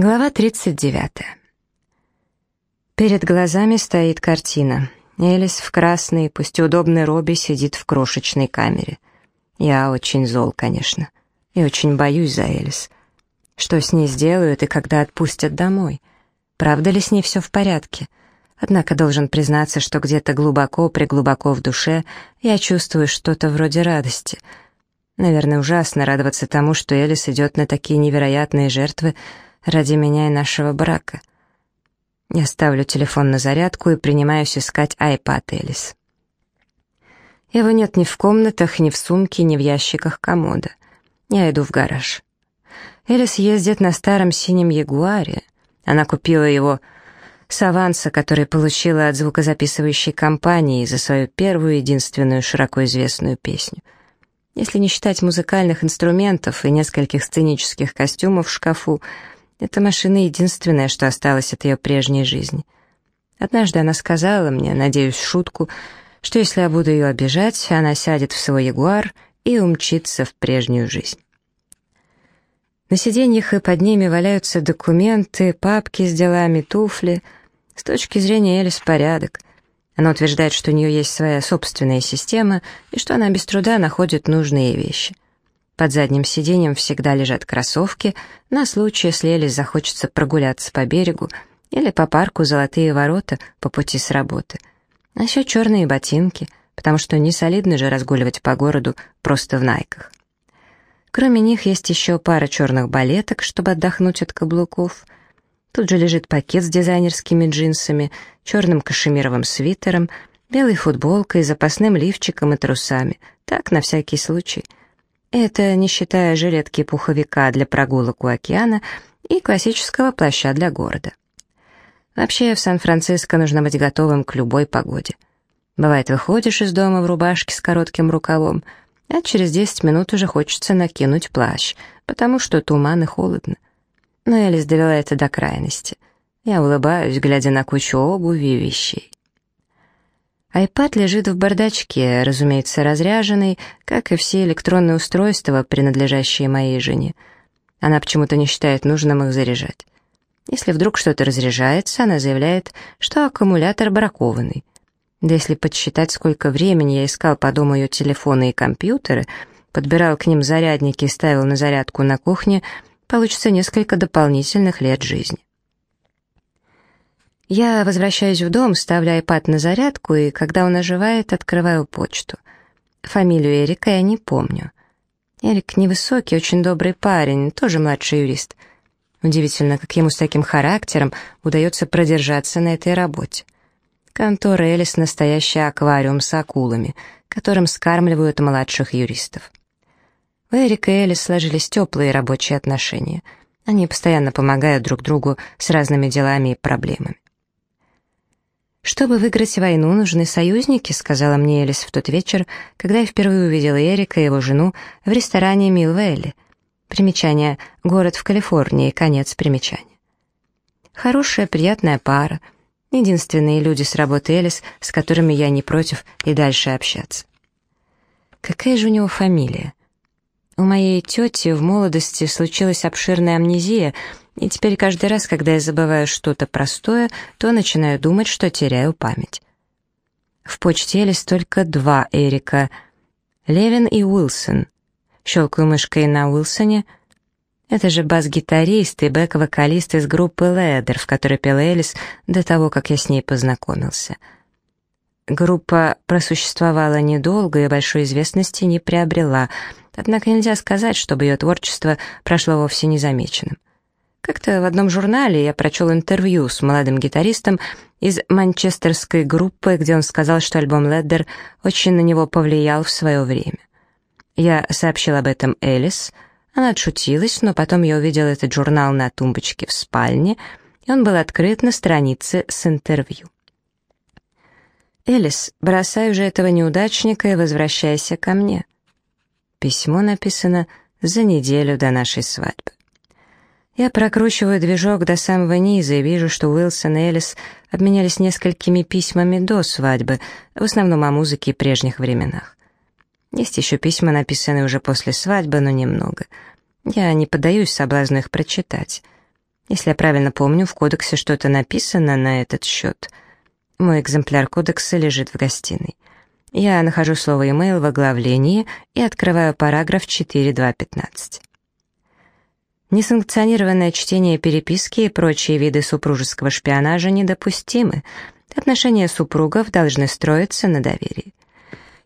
Глава 39. Перед глазами стоит картина. Элис в красной, пусть удобной робе сидит в крошечной камере. Я очень зол, конечно, и очень боюсь за Элис. Что с ней сделают и когда отпустят домой? Правда ли с ней все в порядке? Однако должен признаться, что где-то глубоко-преглубоко в душе я чувствую что-то вроде радости. Наверное, ужасно радоваться тому, что Элис идет на такие невероятные жертвы, ради меня и нашего брака. Я ставлю телефон на зарядку и принимаюсь искать iPad Элис. Его нет ни в комнатах, ни в сумке, ни в ящиках комода. Я иду в гараж. Элис ездит на старом синем Ягуаре. Она купила его с аванса, который получила от звукозаписывающей компании за свою первую единственную широко известную песню. Если не считать музыкальных инструментов и нескольких сценических костюмов в шкафу, эта машина единственное, что осталось от ее прежней жизни. Однажды она сказала мне, надеюсь, шутку, что если я буду ее обижать, она сядет в свой ягуар и умчится в прежнюю жизнь. На сиденьях и под ними валяются документы, папки с делами, туфли. С точки зрения Элис порядок. Она утверждает, что у нее есть своя собственная система и что она без труда находит нужные вещи — под задним сиденьем всегда лежат кроссовки на случай, если Элис захочется прогуляться по берегу или по парку «Золотые ворота» по пути с работы. А еще черные ботинки, потому что не солидно же разгуливать по городу просто в найках. Кроме них есть еще пара черных балеток, чтобы отдохнуть от каблуков. Тут же лежит пакет с дизайнерскими джинсами, черным кашемировым свитером, белой футболкой, запасным лифчиком и трусами. Так, на всякий случай — это не считая жилетки-пуховика для прогулок у океана и классического плаща для города. Вообще, в Сан-Франциско нужно быть готовым к любой погоде. Бывает, выходишь из дома в рубашке с коротким рукавом, а через 10 минут уже хочется накинуть плащ, потому что туман и холодно. Но Элис довела это до крайности. Я улыбаюсь, глядя на кучу обуви и вещей. Айпад лежит в бардачке, разумеется, разряженный, как и все электронные устройства, принадлежащие моей жене. Она почему-то не считает нужным их заряжать. Если вдруг что-то разряжается, она заявляет, что аккумулятор бракованный. Да если подсчитать, сколько времени я искал по дому ее телефоны и компьютеры, подбирал к ним зарядники и ставил на зарядку на кухне, получится несколько дополнительных лет жизни. Я возвращаюсь в дом, ставлю iPad на зарядку, и когда он оживает, открываю почту. Фамилию Эрика я не помню. Эрик невысокий, очень добрый парень, тоже младший юрист. Удивительно, как ему с таким характером удается продержаться на этой работе. Контора Элис — настоящий аквариум с акулами, которым скармливают младших юристов. У Эрика и Элис сложились теплые рабочие отношения. Они постоянно помогают друг другу с разными делами и проблемами. «Чтобы выиграть войну, нужны союзники», — сказала мне Элис в тот вечер, когда я впервые увидела Эрика и его жену в ресторане Милвелли. Примечание «Город в Калифорнии», конец примечания. Хорошая, приятная пара. Единственные люди с работы Элис, с которыми я не против и дальше общаться. Какая же у него фамилия? У моей тети в молодости случилась обширная амнезия, и теперь каждый раз, когда я забываю что-то простое, то начинаю думать, что теряю память. В почте есть только два Эрика — Левин и Уилсон. Щелкаю мышкой на Уилсоне. Это же бас-гитарист и бэк-вокалист из группы Ледер, в которой пел Элис до того, как я с ней познакомился. Группа просуществовала недолго и большой известности не приобрела, однако нельзя сказать, чтобы ее творчество прошло вовсе незамеченным. Как-то в одном журнале я прочел интервью с молодым гитаристом из манчестерской группы, где он сказал, что альбом «Леддер» очень на него повлиял в свое время. Я сообщил об этом Элис, она отшутилась, но потом я увидел этот журнал на тумбочке в спальне, и он был открыт на странице с интервью. «Элис, бросай уже этого неудачника и возвращайся ко мне». Письмо написано за неделю до нашей свадьбы. Я прокручиваю движок до самого низа и вижу, что Уилсон и Элис обменялись несколькими письмами до свадьбы, в основном о музыке и прежних временах. Есть еще письма, написанные уже после свадьбы, но немного. Я не поддаюсь соблазну их прочитать. Если я правильно помню, в кодексе что-то написано на этот счет. Мой экземпляр кодекса лежит в гостиной. Я нахожу слово «имейл» в оглавлении и открываю параграф 4.2.15. Несанкционированное чтение переписки и прочие виды супружеского шпионажа недопустимы. Отношения супругов должны строиться на доверии.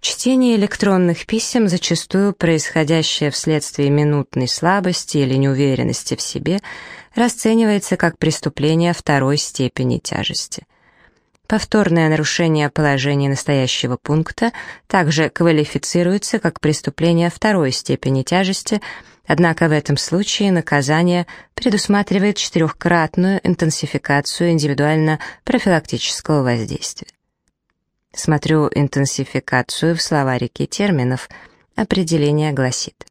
Чтение электронных писем, зачастую происходящее вследствие минутной слабости или неуверенности в себе, расценивается как преступление второй степени тяжести. Повторное нарушение положения настоящего пункта также квалифицируется как преступление второй степени тяжести, однако в этом случае наказание предусматривает четырехкратную интенсификацию индивидуально-профилактического воздействия. Смотрю интенсификацию в словарике терминов. Определение гласит.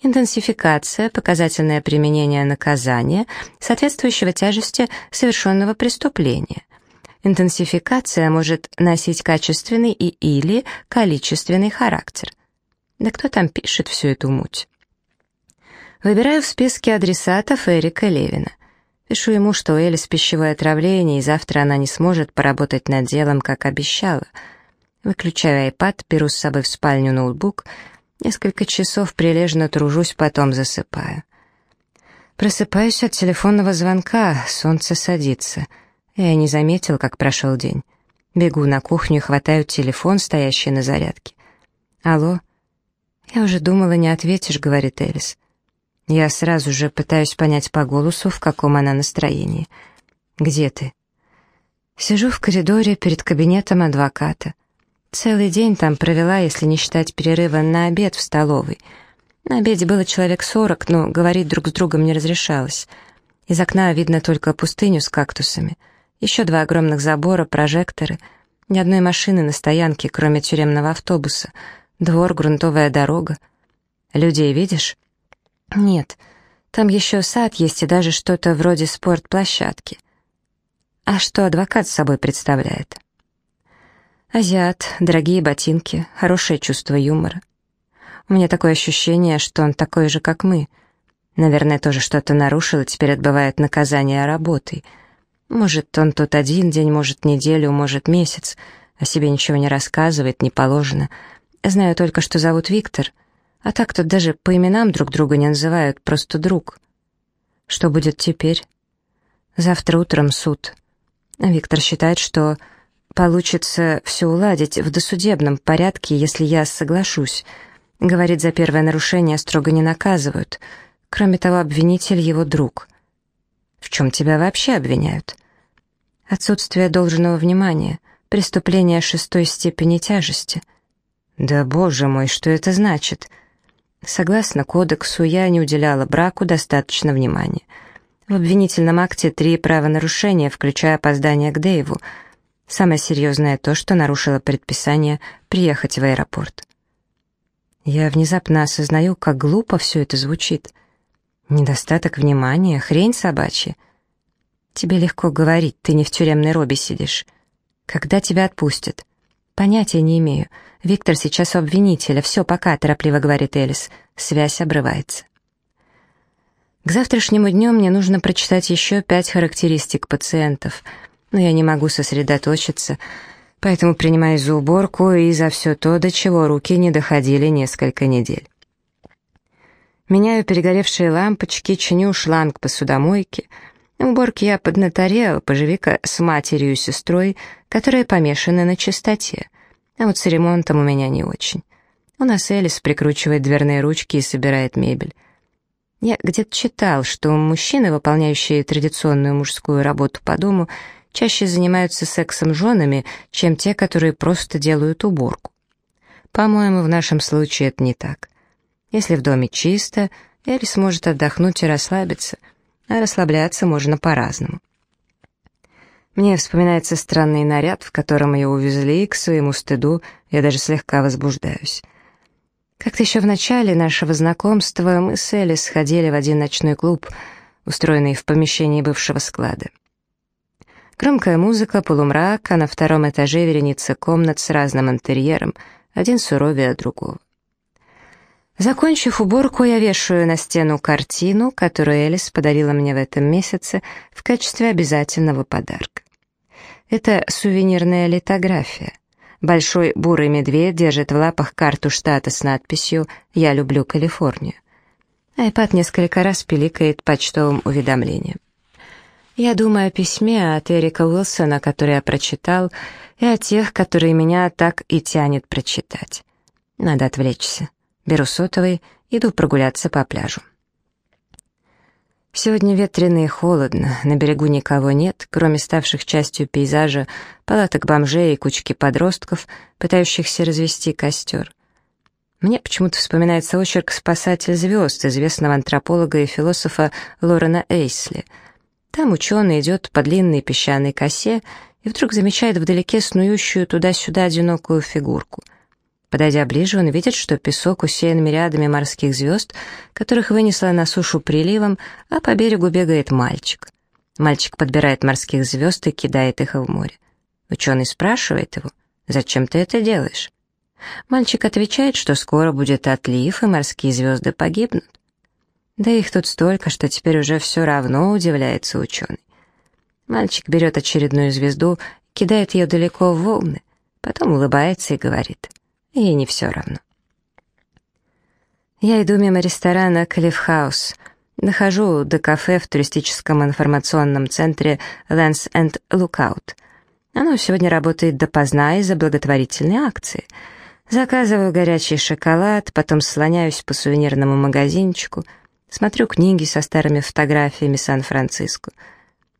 Интенсификация – показательное применение наказания, соответствующего тяжести совершенного преступления. Интенсификация может носить качественный и или количественный характер. Да кто там пишет всю эту муть? Выбираю в списке адресатов Эрика Левина. Пишу ему, что Элис пищевое отравление, и завтра она не сможет поработать над делом, как обещала. Выключаю iPad, беру с собой в спальню ноутбук, несколько часов прилежно тружусь, потом засыпаю. Просыпаюсь от телефонного звонка, солнце садится. Я не заметил, как прошел день. Бегу на кухню и хватаю телефон, стоящий на зарядке. «Алло?» «Я уже думала, не ответишь», — говорит Элис. Я сразу же пытаюсь понять по голосу, в каком она настроении. «Где ты?» Сижу в коридоре перед кабинетом адвоката. Целый день там провела, если не считать перерыва на обед в столовой. На обеде было человек сорок, но говорить друг с другом не разрешалось. Из окна видно только пустыню с кактусами. Еще два огромных забора, прожекторы. Ни одной машины на стоянке, кроме тюремного автобуса. Двор, грунтовая дорога. Людей видишь? Нет, там еще сад есть и даже что-то вроде спортплощадки. А что адвокат с собой представляет? Азиат, дорогие ботинки, хорошее чувство юмора. У меня такое ощущение, что он такой же, как мы. Наверное, тоже что-то нарушил и теперь отбывает наказание работой. Может, он тут один день, может, неделю, может, месяц. О себе ничего не рассказывает, не положено. Знаю только, что зовут Виктор — а так тут даже по именам друг друга не называют, просто друг. Что будет теперь? Завтра утром суд. Виктор считает, что получится все уладить в досудебном порядке, если я соглашусь. Говорит, за первое нарушение строго не наказывают. Кроме того, обвинитель его друг. В чем тебя вообще обвиняют? Отсутствие должного внимания, преступление шестой степени тяжести. Да боже мой, что это значит? — Согласно кодексу, я не уделяла браку достаточно внимания. В обвинительном акте три правонарушения, включая опоздание к Дэйву. Самое серьезное то, что нарушила предписание приехать в аэропорт. Я внезапно осознаю, как глупо все это звучит. Недостаток внимания, хрень собачья. Тебе легко говорить, ты не в тюремной робе сидишь. Когда тебя отпустят? Понятия не имею. Виктор сейчас у обвинителя. Все, пока, торопливо говорит Элис. Связь обрывается. К завтрашнему дню мне нужно прочитать еще пять характеристик пациентов, но я не могу сосредоточиться, поэтому принимаюсь за уборку и за все то, до чего руки не доходили несколько недель. Меняю перегоревшие лампочки, чиню шланг посудомойки. На уборке я поднаторела, поживи-ка с матерью и сестрой, которые помешаны на чистоте. А вот с ремонтом у меня не очень. У нас Элис прикручивает дверные ручки и собирает мебель. Я где-то читал, что мужчины, выполняющие традиционную мужскую работу по дому, чаще занимаются сексом с женами, чем те, которые просто делают уборку. По-моему, в нашем случае это не так. Если в доме чисто, Элис может отдохнуть и расслабиться, а расслабляться можно по-разному. Мне вспоминается странный наряд, в котором ее увезли, и к своему стыду я даже слегка возбуждаюсь. Как-то еще в начале нашего знакомства мы с Элли сходили в один ночной клуб, устроенный в помещении бывшего склада. Громкая музыка, полумрак, а на втором этаже вереница комнат с разным интерьером, один суровее другого. Закончив уборку, я вешаю на стену картину, которую Элис подарила мне в этом месяце в качестве обязательного подарка. Это сувенирная литография. Большой бурый медведь держит в лапах карту штата с надписью «Я люблю Калифорнию». Айпад несколько раз пиликает почтовым уведомлением. Я думаю о письме от Эрика Уилсона, который я прочитал, и о тех, которые меня так и тянет прочитать. Надо отвлечься. Беру сотовый, иду прогуляться по пляжу. Сегодня ветрено и холодно, на берегу никого нет, кроме ставших частью пейзажа палаток бомжей и кучки подростков, пытающихся развести костер. Мне почему-то вспоминается очерк «Спасатель звезд» известного антрополога и философа Лорена Эйсли. Там ученый идет по длинной песчаной косе и вдруг замечает вдалеке снующую туда-сюда одинокую фигурку. Подойдя ближе, он видит, что песок усеян мириадами морских звезд, которых вынесло на сушу приливом, а по берегу бегает мальчик. Мальчик подбирает морских звезд и кидает их в море. Ученый спрашивает его, «Зачем ты это делаешь?» Мальчик отвечает, что скоро будет отлив, и морские звезды погибнут. Да их тут столько, что теперь уже все равно удивляется ученый. Мальчик берет очередную звезду, кидает ее далеко в волны, потом улыбается и говорит — Ей не все равно. Я иду мимо ресторана «Клиффхаус», Нахожу до кафе в туристическом информационном центре Lens and Lookout. Оно сегодня работает допоздна из-за благотворительной акции. Заказываю горячий шоколад, потом слоняюсь по сувенирному магазинчику, смотрю книги со старыми фотографиями Сан-Франциско.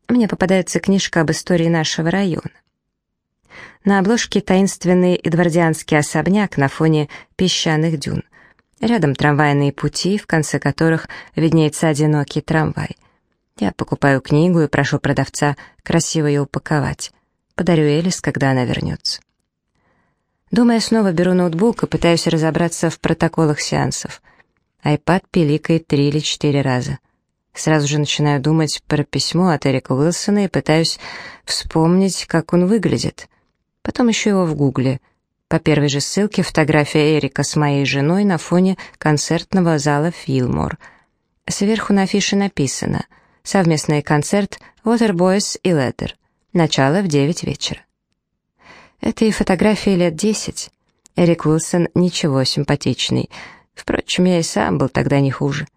Мне попадается книжка об истории нашего района. На обложке таинственный эдвардианский особняк на фоне песчаных дюн. Рядом трамвайные пути, в конце которых виднеется одинокий трамвай. Я покупаю книгу и прошу продавца красиво ее упаковать. Подарю Элис, когда она вернется. Думая, снова беру ноутбук и пытаюсь разобраться в протоколах сеансов. Айпад пиликает три или четыре раза. Сразу же начинаю думать про письмо от Эрика Уилсона и пытаюсь вспомнить, как он выглядит потом еще его в гугле. По первой же ссылке фотография Эрика с моей женой на фоне концертного зала «Филмор». Сверху на афише написано «Совместный концерт Waterboys и Letter. Начало в 9 вечера». Это и фотографии лет 10. Эрик Уилсон ничего симпатичный. Впрочем, я и сам был тогда не хуже.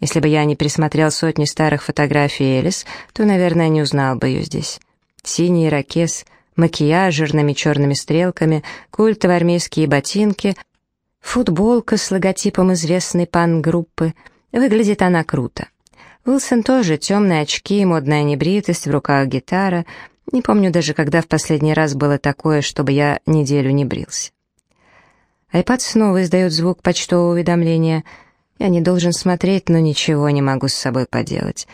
Если бы я не присмотрел сотни старых фотографий Элис, то, наверное, не узнал бы ее здесь. Синий ракес — макияж жирными черными стрелками, культовые армейские ботинки, футболка с логотипом известной пан-группы. Выглядит она круто. Уилсон тоже, темные очки, модная небритость, в руках гитара. Не помню даже, когда в последний раз было такое, чтобы я неделю не брился. Айпад снова издает звук почтового уведомления. Я не должен смотреть, но ничего не могу с собой поделать.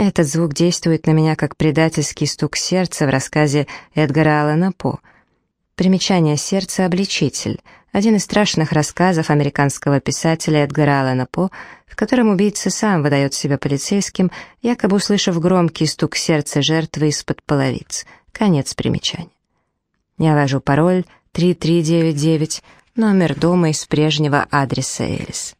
Этот звук действует на меня как предательский стук сердца в рассказе Эдгара Аллана По. Примечание сердца обличитель» — один из страшных рассказов американского писателя Эдгара Аллана По, в котором убийца сам выдает себя полицейским, якобы услышав громкий стук сердца жертвы из-под половиц. Конец примечания. Я ввожу пароль 3399, номер дома из прежнего адреса Элис.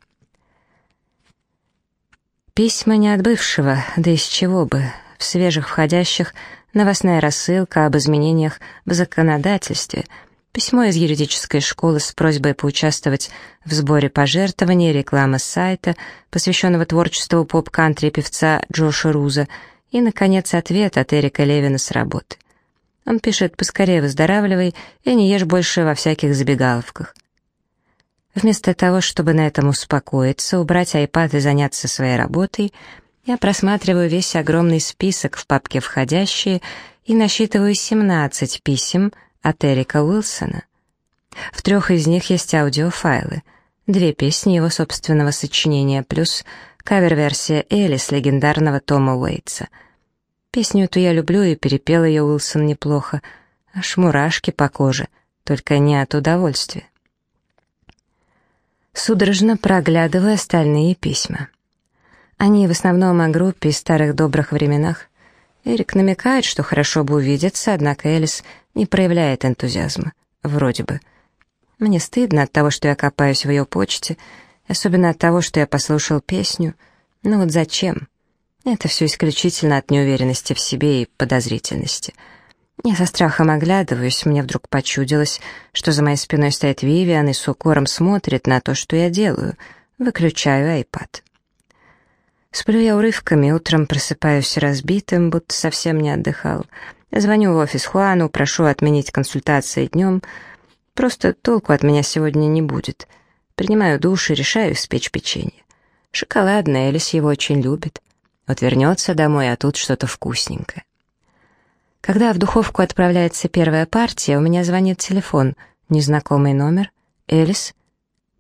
Письма не от бывшего, да из чего бы. В свежих входящих новостная рассылка об изменениях в законодательстве, письмо из юридической школы с просьбой поучаствовать в сборе пожертвований, реклама сайта, посвященного творчеству поп-кантри певца Джоша Руза, и, наконец, ответ от Эрика Левина с работы. Он пишет «Поскорее выздоравливай и не ешь больше во всяких забегаловках». Вместо того, чтобы на этом успокоиться, убрать iPad и заняться своей работой, я просматриваю весь огромный список в папке «Входящие» и насчитываю 17 писем от Эрика Уилсона. В трех из них есть аудиофайлы, две песни его собственного сочинения, плюс кавер-версия Элис легендарного Тома Уэйтса. Песню эту я люблю и перепел ее Уилсон неплохо, аж мурашки по коже, только не от удовольствия судорожно проглядывая остальные письма. Они в основном о группе и старых добрых временах. Эрик намекает, что хорошо бы увидеться, однако Элис не проявляет энтузиазма. Вроде бы. Мне стыдно от того, что я копаюсь в ее почте. Особенно от того, что я послушал песню. Ну вот зачем? Это все исключительно от неуверенности в себе и подозрительности. Я со страхом оглядываюсь, мне вдруг почудилось, что за моей спиной стоит Вивиан и с укором смотрит на то, что я делаю. Выключаю айпад. Сплю я урывками, утром просыпаюсь разбитым, будто совсем не отдыхал. Звоню в офис Хуану, прошу отменить консультации днем. Просто толку от меня сегодня не будет. Принимаю душ и решаю испечь печенье. Шоколадное, Элис его очень любит. Вот вернется домой, а тут что-то вкусненькое. Когда в духовку отправляется первая партия, у меня звонит телефон. Незнакомый номер. «Элис?»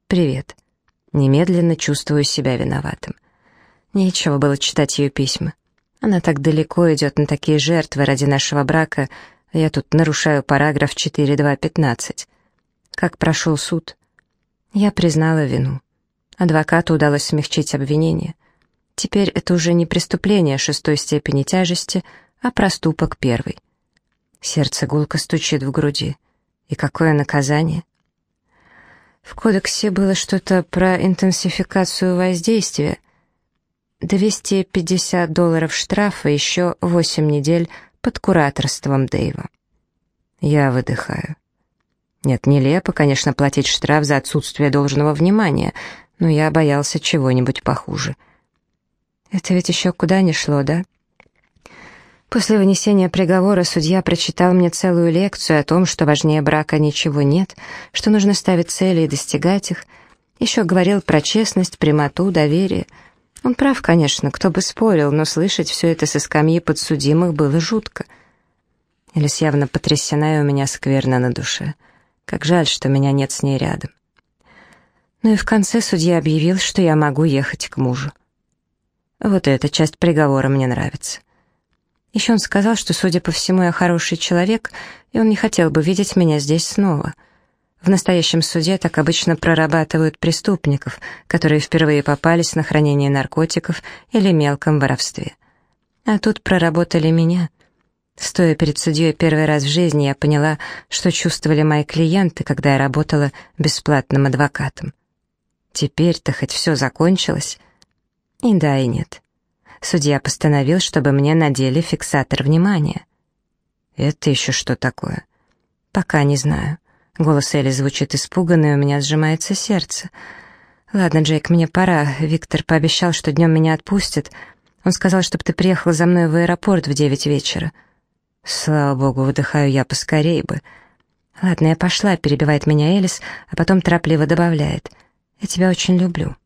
«Привет». Немедленно чувствую себя виноватым. Нечего было читать ее письма. Она так далеко идет на такие жертвы ради нашего брака, я тут нарушаю параграф 4.2.15. Как прошел суд? Я признала вину. Адвокату удалось смягчить обвинение. Теперь это уже не преступление шестой степени тяжести, а проступок первый. Сердце гулко стучит в груди. И какое наказание? В кодексе было что-то про интенсификацию воздействия. 250 долларов штрафа, еще 8 недель под кураторством Дэйва. Я выдыхаю. Нет, нелепо, конечно, платить штраф за отсутствие должного внимания, но я боялся чего-нибудь похуже. Это ведь еще куда ни шло, да? После вынесения приговора судья прочитал мне целую лекцию о том, что важнее брака ничего нет, что нужно ставить цели и достигать их. Еще говорил про честность, прямоту, доверие. Он прав, конечно, кто бы спорил, но слышать все это со скамьи подсудимых было жутко. Элис явно потрясена, и у меня скверно на душе. Как жаль, что меня нет с ней рядом. Ну и в конце судья объявил, что я могу ехать к мужу. Вот эта часть приговора мне нравится. Еще он сказал, что, судя по всему, я хороший человек, и он не хотел бы видеть меня здесь снова. В настоящем суде так обычно прорабатывают преступников, которые впервые попались на хранение наркотиков или мелком воровстве. А тут проработали меня. Стоя перед судьей первый раз в жизни, я поняла, что чувствовали мои клиенты, когда я работала бесплатным адвокатом. Теперь-то хоть все закончилось? И да, и нет судья постановил, чтобы мне надели фиксатор внимания. Это еще что такое? Пока не знаю. Голос Элли звучит испуганно, и у меня сжимается сердце. Ладно, Джейк, мне пора. Виктор пообещал, что днем меня отпустит. Он сказал, чтобы ты приехала за мной в аэропорт в девять вечера. Слава богу, выдыхаю я поскорей бы. Ладно, я пошла, перебивает меня Элис, а потом торопливо добавляет. Я тебя очень люблю.